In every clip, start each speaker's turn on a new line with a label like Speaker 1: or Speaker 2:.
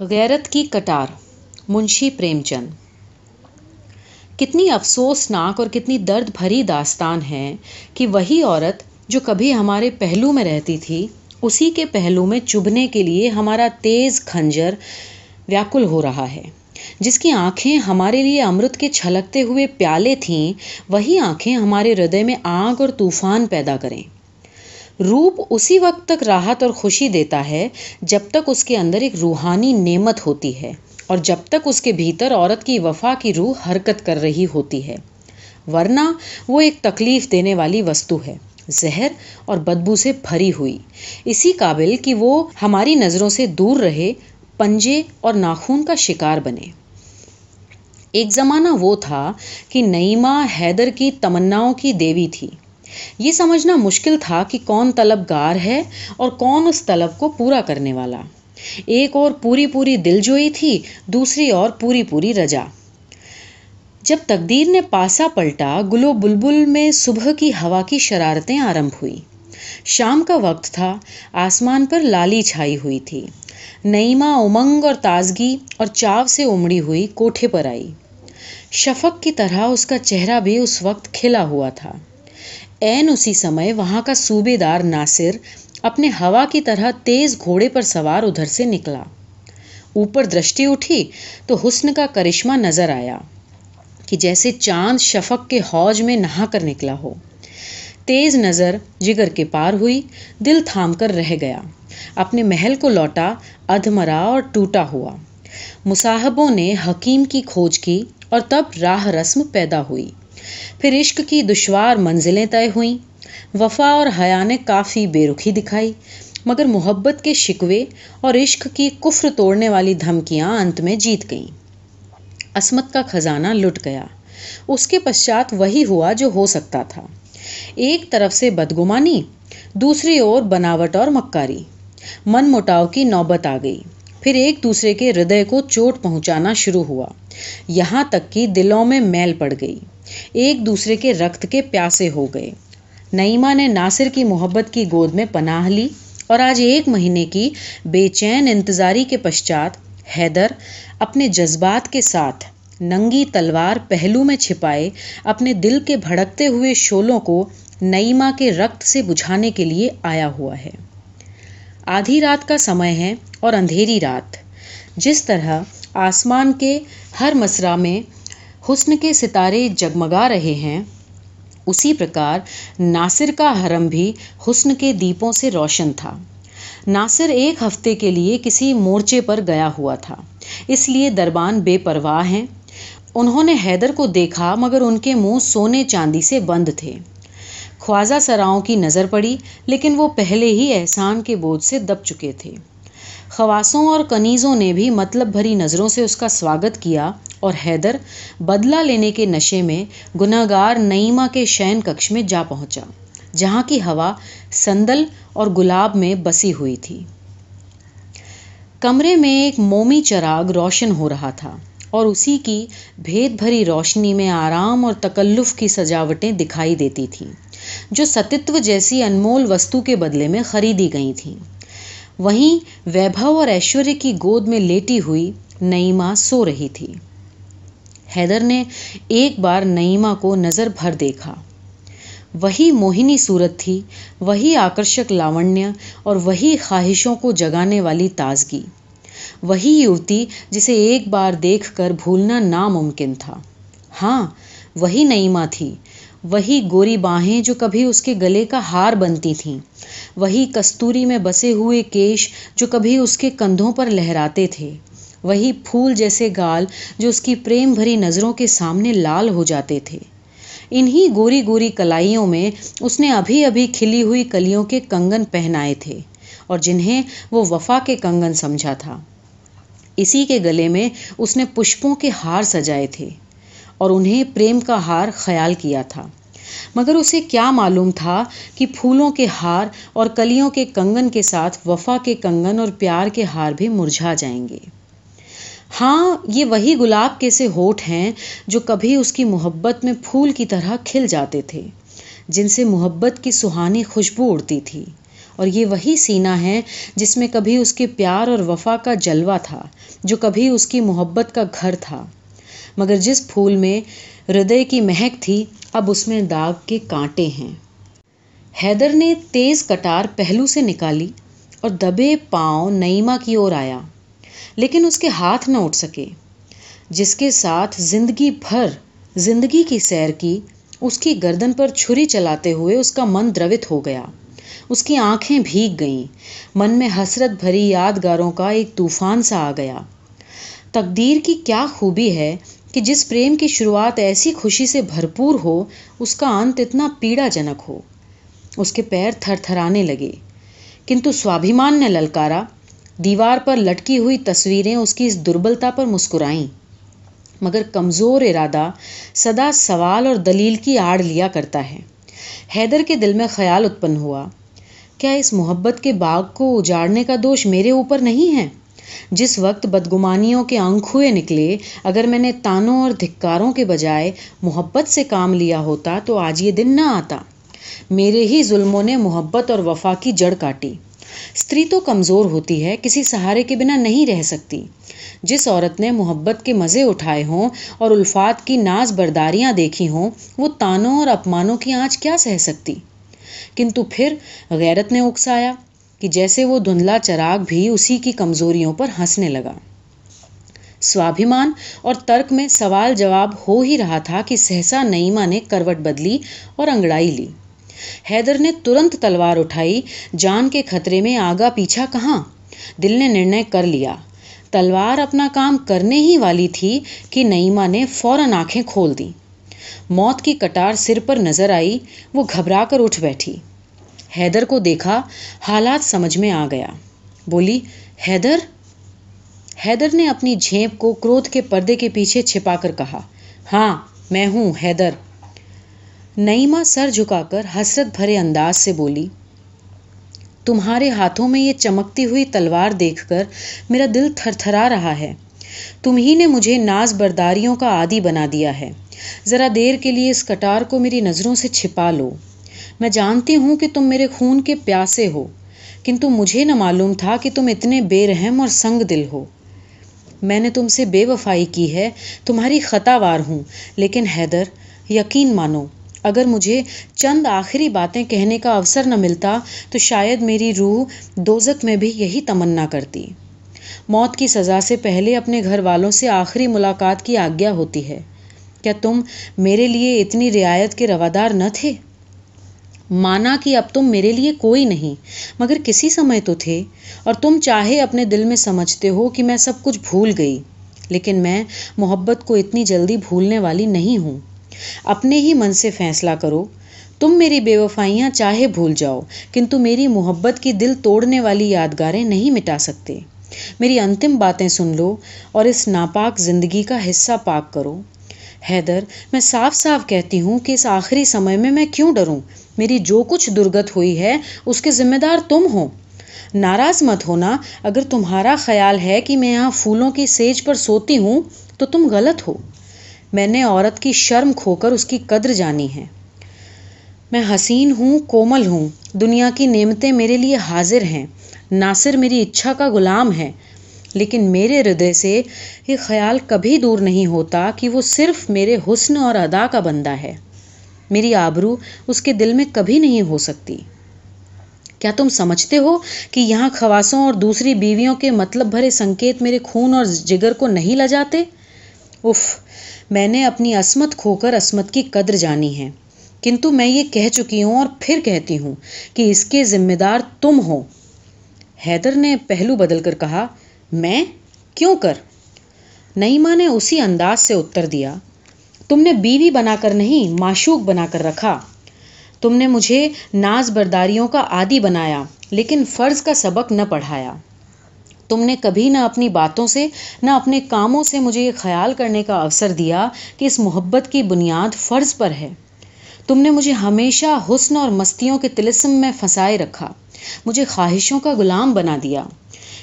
Speaker 1: غیرت کی کٹار منشی پریم چند کتنی افسوسناک اور کتنی درد بھری داستان ہے کہ وہی عورت جو کبھی ہمارے پہلو میں رہتی تھی، اسی کے پہلو میں چبھنے کے لیے ہمارا تیز کھنجر ویاکل ہو رہا ہے۔ جس کی آنکھیں ہمارے لیے امرت کے چھلکتے ہوئے پیالے تھیں، وہی آنکھیں ہمارے ہردے میں آگ اور طوفان پیدا کریں۔ روپ اسی وقت تک راحت اور خوشی دیتا ہے جب تک اس کے اندر ایک روحانی نعمت ہوتی ہے اور جب تک اس کے بھیتر عورت کی وفا کی روح حرکت کر رہی ہوتی ہے۔ ورنہ وہ ایک تکلیف دینے والی وستو ہے، زہر اور بدبو سے بھری ہوئی۔ اسی قابل کہ وہ ہماری نظروں سے دور رہے، پنجے اور ناخون کا شکار بنے۔ ایک زمانہ وہ تھا کہ نعیمہ حیدر کی تمناؤں کی دیوی تھی۔ یہ سمجھنا مشکل تھا کہ کون طلبگار ہے اور کون اس طلب کو پورا کرنے والا۔ ایک اور پوری پوری دل جوئی تھی، دوسری اور پوری پوری رجا۔ جب تقدیر نے پاسا پلٹا، گلو بلبل میں صبح کی ہوا کی شرارتیں آرمب ہوئی۔ شام کا وقت تھا، آسمان پر لالی چھائی ہوئی تھی۔ نعیمہ امنگ اور تازگی اور چاو سے امڑی ہوئی کوٹھے پر آئی۔ شفق کی طرح اس کا چہرہ بھی اس وقت کھلا ہوا تھا۔ این اسی سمے وہاں کا صوبے دار ناصر اپنے ہوا کی طرح تیز گھوڑے پر سوار ادھر سے نکلا۔ اوپر درشٹی اٹھی تو حسن کا کرشمہ نظر آیا کہ جیسے چاند شفق کے حوج میں نہا کر نکلا ہو۔ تیز نظر جگر کے پار ہوئی، دل تھام کر رہ گیا۔ اپنے محل کو لوٹا، ادھمرا اور ٹوٹا ہوا۔ مصاحبوں نے حکیم کی کھوج کی اور تب راہ رسم پیدا ہوئی۔ پھر عشق کی دشوار منزلیں طے ہوئیں۔ وفا اور حیا نے کافی بے رخی دکھائی، مگر محبت کے شکوے اور عشق کی کفر توڑنے والی دھمکیاں انت میں جیت گئیں۔ عصمت کا خزانہ لٹ گیا۔ اس کے پشچات وہی ہوا جو ہو سکتا تھا۔ ایک طرف سے بدگمانی، دوسری اور بناوٹ اور مکاری۔ من مٹاؤ کی نوبت آ گئی۔ پھر ایک دوسرے کے ہردے کو چوٹ پہنچانا شروع ہوا۔ یہاں تک کہ دلوں میں میل پڑ گئی۔ ایک دوسرے کے رکت کے پیاسے ہو گئے۔ نعیمہ نے ناصر کی محبت کی گود میں پناہ لی اور آج ایک مہینے کی بے چین انتظاری کے پشچات حیدر اپنے جذبات کے ساتھ ننگی تلوار پہلو میں چھپائے اپنے دل کے بھڑکتے ہوئے شولوں کو نعیمہ کے رکت سے بجھانے کے لیے آیا ہوا ہے۔ آدھی رات کا سمے ہے اور اندھیری رات۔ جس طرح آسمان کے ہر مسرا میں حسن کے ستارے جگمگا رہے ہیں۔ اسی پرکار ناصر کا حرم بھی حسن کے دیپوں سے روشن تھا۔ ناصر ایک ہفتے کے لیے کسی مورچے پر گیا ہوا تھا۔ اس لیے دربان بے پرواہ ہیں۔ انہوں نے حیدر کو دیکھا مگر ان کے منہ سونے چاندی سے بند تھے۔ خواجہ سراؤں کی نظر پڑی، لیکن وہ پہلے ہی احسان کے بوجھ سے دب چکے تھے۔ خواسوں اور کنیزوں نے بھی مطلب بھری نظروں سے اس کا سواگت کیا۔ اور حیدر بدلہ لینے کے نشے میں گناہ گار نعیمہ کے شین ککش میں جا پہنچا، جہاں کی ہوا سندل اور گلاب میں بسی ہوئی تھی۔ کمرے میں ایک مومی چراغ روشن ہو رہا تھا اور اسی کی بھید بھری روشنی میں آرام اور تکلف کی سجاوٹیں دکھائی دیتی تھیں، جو ستتو جیسی انمول وستو کے بدلے میں خریدی گئی تھیں۔ وہیں ویبھو اور ایشوریہ کی گود میں لیٹی ہوئی نعیمہ سو رہی تھی۔ حیدر نے ایک بار نعیمہ کو نظر بھر دیکھا۔ وہی موہنی صورت تھی، وہی آکرشک لاونیہ اور وہی خواہشوں کو جگانے والی تازگی۔ وہی یوتی جسے ایک بار دیکھ کر بھولنا ناممکن تھا۔ ہاں وہی نعیمہ تھی۔ وہی گوری باہیں جو کبھی اس کے گلے کا ہار بنتی تھیں۔ وہی کستوری میں بسے ہوئے کیش جو کبھی اس کے کندھوں پر لہراتے تھے۔ وہی پھول جیسے گال جو اس کی پریم بھری نظروں کے سامنے لال ہو جاتے تھے۔ انہی گوری گوری کلائیوں میں اس نے ابھی ابھی کھلی ہوئی کلیوں کے کنگن پہنائے تھے اور جنہیں وہ وفا کے کنگن سمجھا تھا۔ اسی کے گلے میں اس نے پشپوں کے ہار سجائے تھے اور انہیں پریم کا ہار خیال کیا تھا۔ مگر اسے کیا معلوم تھا کہ پھولوں کے ہار اور کلیوں کے کنگن کے ساتھ وفا کے کنگن اور پیار کے ہار بھی مرجھا جائیں گے۔ ہاں یہ وہی گلاب کے سے ہوٹ ہیں جو کبھی اس کی محبت میں پھول کی طرح کھل جاتے تھے، جن سے محبت کی سہانی خوشبو اڑتی تھی۔ اور یہ وہی سینہ ہے جس میں کبھی اس کے پیار اور وفا کا جلوہ تھا، جو کبھی اس کی محبت کا گھر تھا۔ مگر جس پھول میں ہردے کی مہک تھی، اب اس میں داغ کے کانٹے ہیں۔ حیدر نے تیز کٹار پہلو سے نکالی اور دبے پاؤں نئیما کی اور آیا۔ لیکن اس کے ہاتھ نہ اٹھ سکے۔ جس کے ساتھ زندگی بھر زندگی کی سیر کی، اس کی گردن پر چھری چلاتے ہوئے اس کا من دروت ہو گیا۔ اس کی آنکھیں بھیگ گئیں۔ من میں حسرت بھری یادگاروں کا ایک طوفان سا آ گیا۔ تقدیر کی کیا خوبی ہے کہ جس پریم کی شروعات ایسی خوشی سے بھرپور ہو، اس کا انت اتنا پیڑا جنک ہو۔ اس کے پیر تھر تھرانے لگے۔ کنتو سوابھیمان نے للکارا دیوار پر لٹکی ہوئی تصویریں اس کی اس دربلتا پر مسکرائیں۔ مگر کمزور ارادہ سدا سوال اور دلیل کی آڑ لیا کرتا ہے۔ حیدر کے دل میں خیال اتپن ہوا۔ کیا اس محبت کے باغ کو اجاڑنے کا دوش میرے اوپر نہیں ہے؟ جس وقت بدگمانیوں کے انک ہوئے نکلے، اگر میں نے تانوں اور دھکاروں کے بجائے محبت سے کام لیا ہوتا تو آج یہ دن نہ آتا۔ میرے ہی ظلموں نے محبت اور وفا کی جڑ کاٹی۔ استری تو کمزور ہوتی ہے، کسی سہارے کے بنا نہیں رہ سکتی۔ جس عورت نے محبت کے مزے اٹھائے ہوں اور الفات کی ناز برداریاں دیکھی ہوں، وہ تانوں اور اپمانوں کی آنچ کیا سہ سکتی؟ کنتو پھر غیرت نے اکسایا کہ جیسے وہ دھندلا چراغ بھی اسی کی کمزوریوں پر ہنسنے لگا۔ سوابھیمان اور ترک میں سوال جواب ہو ہی رہا تھا کہ سہسا نئیما نے کروٹ بدلی اور انگڑائی لی۔ حیدر نے ترنت تلوار اٹھائی، جان کے خطرے میں آگا پیچھا کہاں؟ دل نے نرنے کر لیا۔ تلوار اپنا کام کرنے ہی والی تھی کہ نئیما نے فوراً آنکھیں کھول دی موت کی کٹار سر پر نظر آئی، وہ گھبرا کر اٹھ بیٹھی۔ حیدر کو دیکھا، حالات سمجھ میں آ گیا۔ بولی، حیدر؟ حیدر نے اپنی جھیپ کو کرودھ کے پردے کے پیچھے چھپا کر کہا ہاں میں ہوں، حیدر۔ نئیما سر جھکا کر حسرت بھرے انداز سے بولی، تمہارے ہاتھوں میں یہ چمکتی ہوئی تلوار دیکھ کر میرا دل تھر تھرا رہا ہے۔ تم ہی نے مجھے ناز برداریوں کا عادی بنا دیا ہے۔ ذرا دیر کے لیے اس کٹار کو میری نظروں سے چھپا لو۔ میں جانتی ہوں کہ تم میرے خون کے پیاسے ہو، کنتو مجھے نہ معلوم تھا کہ تم اتنے بے رحم اور سنگ دل ہو۔ میں نے تم سے بے وفائی کی ہے، تمہاری خطا وار ہوں، لیکن حیدر، یقین مانو۔ اگر مجھے چند آخری باتیں کہنے کا اوسر نہ ملتا تو شاید میری روح دوزک میں بھی یہی تمنا کرتی۔ موت کی سزا سے پہلے اپنے گھر والوں سے آخری ملاقات کی آگیا ہوتی ہے۔ کیا تم میرے لیے اتنی رعایت کے روادار نہ تھے؟ مانا کہ اب تم میرے لیے کوئی نہیں، مگر کسی سمے تو تھے۔ اور تم چاہے اپنے دل میں سمجھتے ہو کہ میں سب کچھ بھول گئی، لیکن میں محبت کو اتنی جلدی بھولنے والی نہیں ہوں۔ اپنے ہی من سے فیصلہ کرو۔ تم میری بے وفائیاں چاہے بھول جاؤ، کنتو میری محبت کی دل توڑنے والی یادگاریں نہیں مٹا سکتے۔ میری انتم باتیں سن لو اور اس ناپاک زندگی کا حصہ پاک کرو۔ حیدر، میں صاف صاف کہتی ہوں کہ اس آخری سمے میں میں کیوں ڈروں؟ میری جو کچھ درگت ہوئی ہے، اس کے ذمہ دار تم ہو۔ ناراض مت ہونا، اگر تمہارا خیال ہے کہ میں یہاں پھولوں کی سیج پر سوتی ہوں، تو تم غلط ہو۔ میں نے عورت کی شرم کھو کر اس کی قدر جانی ہے۔ میں حسین ہوں، کومل ہوں، دنیا کی نعمتیں میرے لیے حاضر ہیں، ناصر میری اچھا کا غلام ہے۔ لیکن میرے ہردے سے یہ خیال کبھی دور نہیں ہوتا کہ وہ صرف میرے حسن اور ادا کا بندہ ہے۔ میری آبرو اس کے دل میں کبھی نہیں ہو سکتی۔ کیا تم سمجھتے ہو کہ یہاں خواسوں اور دوسری بیویوں کے مطلب بھرے سنکیت میرے خون اور جگر کو نہیں لجاتے؟ اف میں نے اپنی عصمت کھو کر عصمت کی قدر جانی ہے۔ کنتو، میں یہ کہہ چکی ہوں اور پھر کہتی ہوں کہ اس کے ذمہ دار تم ہو۔ حیدر نے پہلو بدل کر کہا، میں؟ کیوں کر؟ نئیما نے اسی انداز سے اتر دیا، تم نے بیوی بنا کر نہیں، معشوق بنا کر رکھا۔ تم نے مجھے ناز برداریوں کا عادی بنایا، لیکن فرض کا سبق نہ پڑھایا۔ تم نے کبھی نہ اپنی باتوں سے، نہ اپنے کاموں سے مجھے یہ خیال کرنے کا اوسر دیا کہ اس محبت کی بنیاد فرض پر ہے۔ تم نے مجھے ہمیشہ حسن اور مستیوں کے تلسم میں پھنسائے رکھا، مجھے خواہشوں کا غلام بنا دیا۔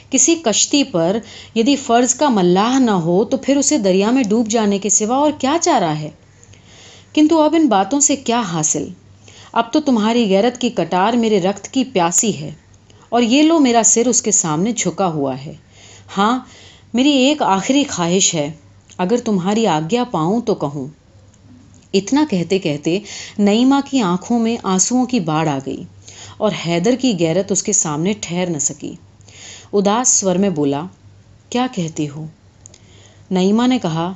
Speaker 1: کسی کشتی پر یدی فرض کا ملاح نہ ہو تو پھر اسے دریا میں ڈوب جانے کے سوا اور کیا چاہ رہا ہے؟ کنتو، اب ان باتوں سے کیا حاصل؟ اب تو تمہاری غیرت کی کٹار میرے رکت کی پیاسی ہے۔ اور یہ لو میرا سر اس کے سامنے جھکا ہوا ہے۔ ہاں میری ایک آخری خواہش ہے۔ اگر تمہاری آگیا پاؤں تو کہوں۔ اتنا کہتے کہتے نئیما کی آنکھوں میں آنسوؤں کی باڑھ آ گئی اور حیدر کی غیرت اس کے سامنے ٹھہر نہ سکی۔ اداس سور میں بولا، کیا کہتی ہو؟ نئیما نے کہا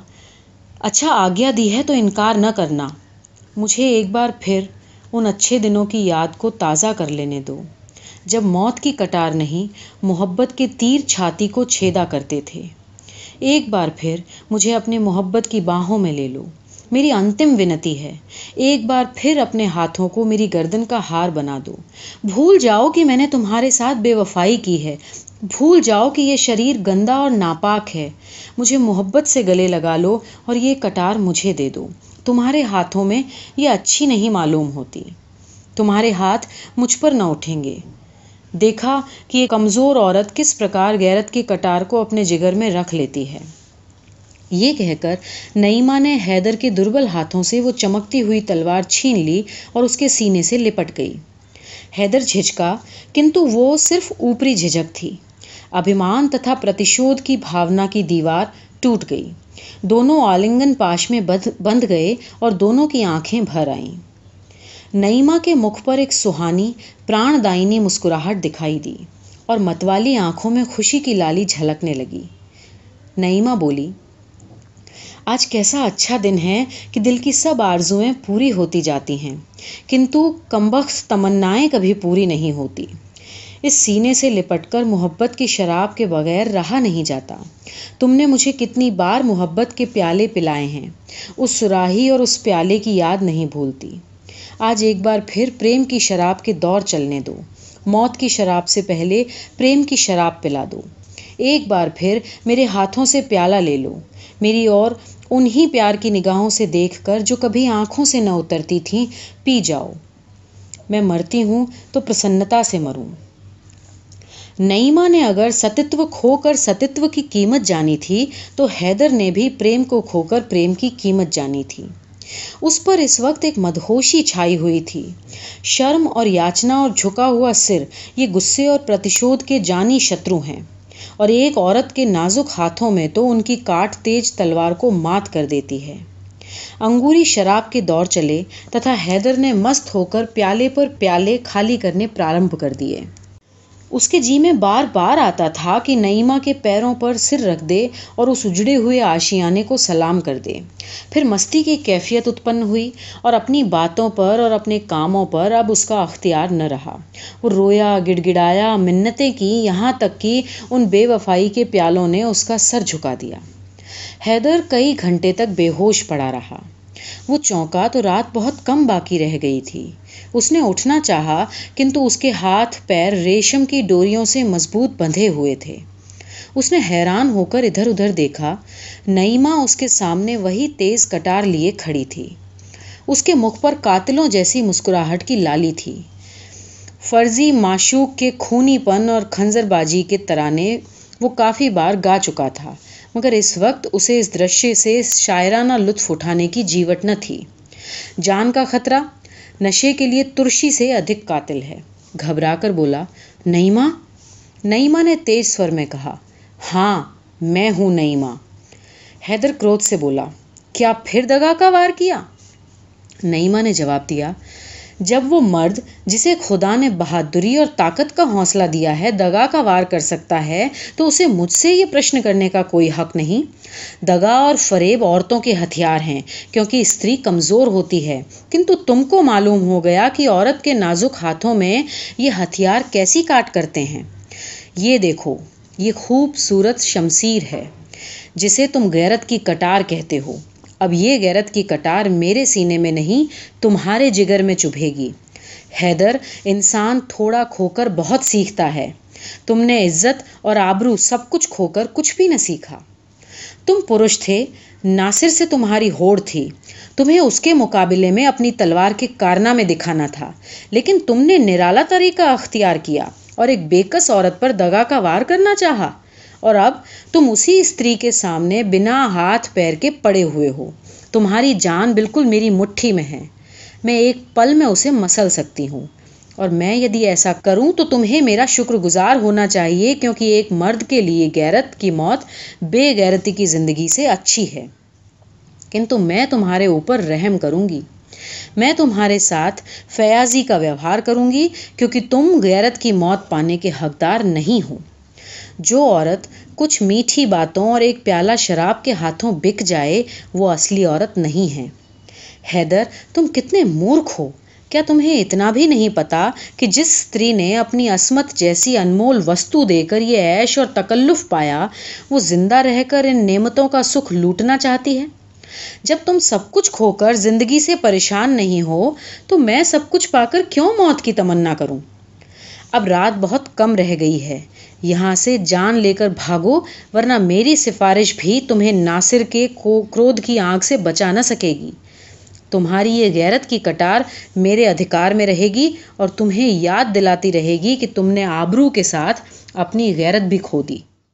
Speaker 1: اچھا آگیا دی ہے تو انکار نہ کرنا۔ مجھے ایک بار پھر ان اچھے دنوں کی یاد کو تازہ کر لینے دو۔ جب موت کی کٹار نہیں، محبت کے تیر چھاتی کو چھیدا کرتے تھے۔ ایک بار پھر مجھے اپنے محبت کی باہوں میں لے لو۔ میری انتم ونتی ہے۔ ایک بار پھر اپنے ہاتھوں کو میری گردن کا ہار بنا دو۔ بھول جاؤ کہ میں نے تمہارے ساتھ بے وفائی کی ہے۔ بھول جاؤ کہ یہ شریر گندا اور ناپاک ہے۔ مجھے محبت سے گلے لگا لو اور یہ کٹار مجھے دے دو۔ تمہارے ہاتھوں میں یہ اچھی نہیں معلوم ہوتی۔ تمہارے ہاتھ مجھ پر نہ اٹھیں گے۔ دیکھا کہ یہ کمزور عورت کس پرکار غیرت کی کٹار کو اپنے جگر میں رکھ لیتی ہے۔ یہ کہہ کر نئیما نے حیدر کے دربل ہاتھوں سے وہ چمکتی ہوئی تلوار چھین لی اور اس کے سینے سے لپٹ گئی۔ حیدر جھجکا، کنتو وہ صرف اوپری جھجک تھی۔ ابھیمان تتھا پرتیشودھ کی بھاونا کی دیوار ٹوٹ گئی۔ دونوں آلنگن پاش میں بند گئے اور دونوں کی آنکھیں بھر آئیں۔ نئیما کے مکھ پر ایک سہانی پران دائنی مسکراہٹ دکھائی دی اور متوالی آنکھوں میں خوشی کی لالی جھلکنے لگی۔ نئیما بولی، آج کیسا اچھا دن ہے کہ دل کی سب آرزویں پوری ہوتی جاتی ہیں، کنتو کمبخت تمنائیں کبھی پوری نہیں ہوتی۔ اس سینے سے لپٹ کر محبت کی شراب کے بغیر رہا نہیں جاتا۔ تم نے مجھے کتنی بار محبت کے پیالے پلائے ہیں، اس سراہی اور اس پیالے کی یاد نہیں بھولتی۔ آج ایک بار پھر پریم کی شراب کے دور چلنے دو۔ موت کی شراب سے پہلے پریم کی شراب پلا دو۔ ایک بار پھر میرے ہاتھوں سے پیالہ لے لو۔ میری اور انہی پیار کی نگاہوں سے دیکھ کر جو کبھی آنکھوں سے نہ اترتی تھیں، پی جاؤ۔ میں مرتی ہوں تو پرسنتا سے مروں۔ نئیما نے اگر ستتو کھو کر ستتو کی قیمت جانی تھی، تو حیدر نے بھی پریم کو کھو کر پریم کی قیمت جانی تھی۔ اس پر اس وقت ایک مدہوشی چھائی ہوئی تھی۔ شرم اور یاچنا اور جھکا ہوا سر، یہ غصے اور پرتیشودھ کے جانی شترو ہیں۔ اور ایک عورت کے نازک ہاتھوں میں تو ان کی کاٹ تیج تلوار کو مات کر دیتی ہے۔ انگوری شراب کے دور چلے تتھا حیدر نے مست ہو کر پیالے پر پیالے خالی کرنے پرارمب کر دیے۔ اس کے جی میں بار بار آتا تھا کہ نئیما کے پیروں پر سر رکھ دے اور اس اجڑے ہوئے آشیانے کو سلام کر دے۔ پھر مستی کی کیفیت اتپن ہوئی اور اپنی باتوں پر اور اپنے کاموں پر اب اس کا اختیار نہ رہا۔ وہ رویا گڑ گڑایا منتیں کی، یہاں تک کہ ان بے وفائی کے پیالوں نے اس کا سر جھکا دیا۔ حیدر کئی گھنٹے تک بے ہوش پڑا رہا۔ وہ چونکا تو رات بہت کم باقی رہ گئی تھی۔ اس نے اٹھنا چاہا، کنتو اس کے ہاتھ، پیر ریشم کی ڈوریوں سے مضبوط بندھے ہوئے تھے۔ اس نے حیران ہو کر ادھر ادھر دیکھا نئیما اس کے سامنے وہی تیز کٹار لیے کھڑی تھی۔ اس کے مکھ پر قاتلوں جیسی مسکراہٹ کی لالی تھی۔ فرضی معشوق کے خونی پن اور کھنزر بازی کے ترانے وہ کافی بار گا چکا تھا۔ مگر اس وقت اسے اس درشیہ سے شاعرانہ لطف اٹھانے کی جیوٹ نہ تھی۔ جان کا خطرہ، نشے کے لیے ترشی سے ادھک قاتل ہے۔ گھبرا کر بولا نئیما نئیما نے تیز سور میں کہا ہاں میں ہوں نئیما حیدر کروت سے بولا، کیا پھر دگا کا وار کیا؟ نئیما نے جواب دیا جب وہ مرد جسے خدا نے بہادری اور طاقت کا حوصلہ دیا ہے، دگا کا وار کر سکتا ہے، تو اسے مجھ سے یہ پرشن کرنے کا کوئی حق نہیں۔ دگا اور فریب عورتوں کے ہتھیار ہیں، کیونکہ استری کمزور ہوتی ہے۔ کنتو تم کو معلوم ہو گیا کہ عورت کے نازک ہاتھوں میں یہ ہتھیار کیسی کاٹ کرتے ہیں۔ یہ دیکھو، یہ خوبصورت شمشیر ہے، جسے تم غیرت کی کٹار کہتے ہو۔ اب یہ غیرت کی کٹار میرے سینے میں نہیں، تمہارے جگر میں چبھے گی۔ حیدر، انسان تھوڑا کھو کر بہت سیکھتا ہے۔ تم نے عزت اور آبرو سب کچھ کھو کر کچھ بھی نہ سیکھا۔ تم پرش تھے، ناصر سے تمہاری ہوڑ تھی۔ تمہیں اس کے مقابلے میں اپنی تلوار کے کارنامے دکھانا تھا۔ لیکن تم نے نرالا طریقہ اختیار کیا اور ایک بےکس عورت پر دگا کا وار کرنا چاہا۔ اور اب تم اسی استری کے سامنے بنا ہاتھ پیر کے پڑے ہوئے ہو۔ تمہاری جان بالکل میری مٹھی میں ہے۔ میں ایک پل میں اسے مسل سکتی ہوں۔ اور میں یدی ایسا کروں تو تمہیں میرا شکر گزار ہونا چاہیے کیونکہ ایک مرد کے لیے غیرت کی موت بے غیرتی کی زندگی سے اچھی ہے۔ کنتو میں تمہارے اوپر رحم کروں گی۔ میں تمہارے ساتھ فیاضی کا ویوہار کروں گی کیونکہ تم غیرت کی موت پانے کے حقدار نہیں ہو۔ جو عورت کچھ میٹھی باتوں اور ایک پیالہ شراب کے ہاتھوں بک جائے، وہ اصلی عورت نہیں ہے۔ حیدر، تم کتنے مورکھ ہو۔ کیا تمہیں اتنا بھی نہیں پتا کہ جس استری نے اپنی عصمت جیسی انمول وستو دے کر یہ عیش اور تکلف پایا، وہ زندہ رہ کر ان نعمتوں کا سکھ لوٹنا چاہتی ہے؟ جب تم سب کچھ کھو کر زندگی سے پریشان نہیں ہو، تو میں سب کچھ پا کر کیوں موت کی تمنا کروں؟ اب رات بہت کم رہ گئی ہے۔ یہاں سے جان لے کر بھاگو، ورنہ میری سفارش بھی تمہیں ناصر کے کرودھ کی آنکھ سے بچا نہ سکے گی۔ تمہاری یہ غیرت کی کٹار میرے ادھکار میں رہے گی اور تمہیں یاد دلاتی رہے گی کہ تم نے آبرو کے ساتھ اپنی غیرت بھی کھو دی۔